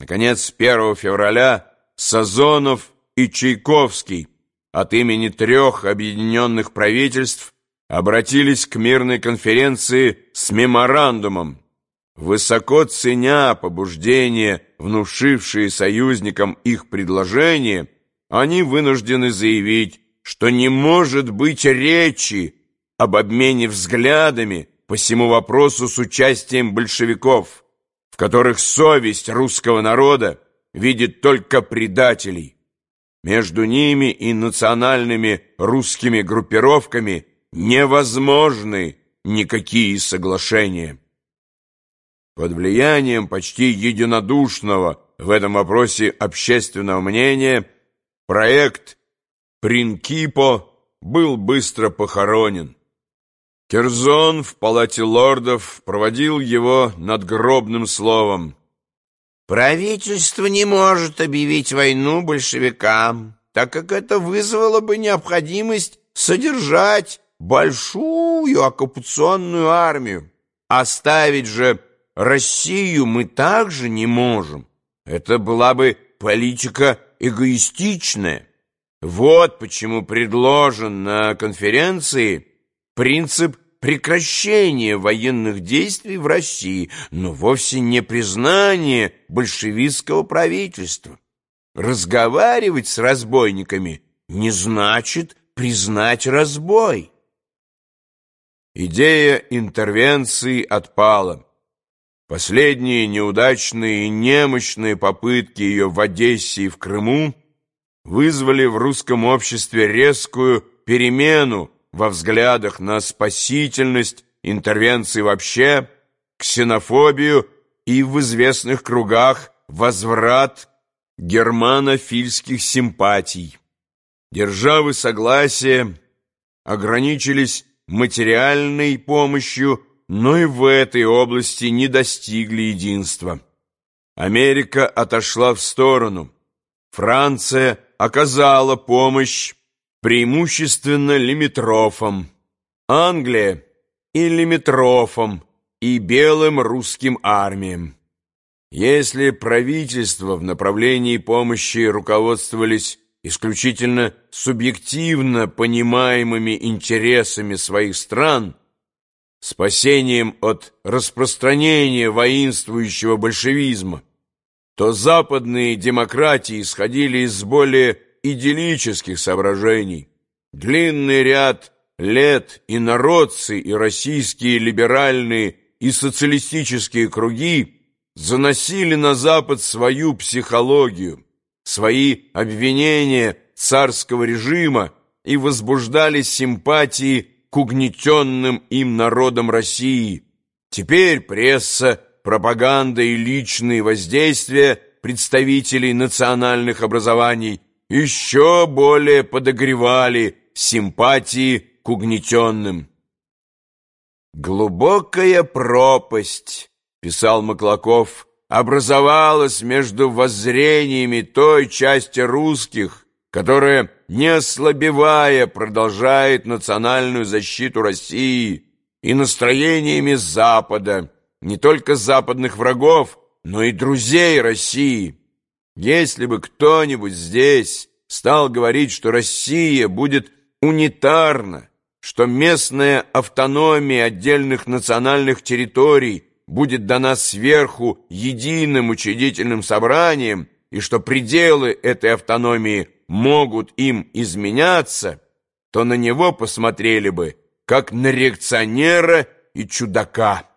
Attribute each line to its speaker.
Speaker 1: Наконец, 1 февраля Сазонов и Чайковский от имени трех объединенных правительств обратились к мирной конференции с меморандумом, высоко ценя побуждение, внушившие союзникам их предложение, они вынуждены заявить, что не может быть речи об обмене взглядами по всему вопросу с участием большевиков, в которых совесть русского народа видит только предателей. Между ними и национальными русскими группировками невозможны никакие соглашения. Под влиянием почти единодушного в этом вопросе общественного мнения проект Принкипо был быстро похоронен. Керзон в палате лордов проводил его надгробным словом.
Speaker 2: Правительство не может объявить войну большевикам, так как это вызвало бы необходимость содержать большую оккупационную армию. Оставить же Россию мы также не можем. Это была бы политика эгоистичная. Вот почему предложен на конференции принцип прекращения военных действий в России, но вовсе не признание большевистского правительства. Разговаривать с разбойниками не значит признать разбой.
Speaker 1: Идея интервенции отпала. Последние неудачные и немощные попытки ее в Одессе и в Крыму вызвали в русском обществе резкую перемену во взглядах на спасительность интервенции вообще, ксенофобию и в известных кругах возврат германофильских симпатий. Державы согласия ограничились материальной помощью, но и в этой области не достигли единства. Америка отошла в сторону. Франция оказала помощь преимущественно лимитрофам, Англия и лимитрофам, и белым русским армиям. Если правительства в направлении помощи руководствовались исключительно субъективно понимаемыми интересами своих стран, спасением от распространения воинствующего большевизма, то западные демократии исходили из более идиллических соображений. Длинный ряд лет и народцы, и российские либеральные и социалистические круги заносили на Запад свою психологию, свои обвинения царского режима и возбуждали симпатии к угнетенным им народам России. Теперь пресса, пропаганда и личные воздействия представителей национальных образований еще более подогревали симпатии к угнетенным. «Глубокая пропасть», — писал Маклаков, — образовалась между воззрениями той части русских, которая, не ослабевая, продолжает национальную защиту России, и настроениями Запада, не только западных врагов, но и друзей России. Если бы кто-нибудь здесь стал говорить, что Россия будет унитарна, что местная автономия отдельных национальных территорий будет дана сверху единым учредительным собранием, и что пределы этой автономии могут им изменяться, то на него посмотрели бы, как на реакционера и чудака.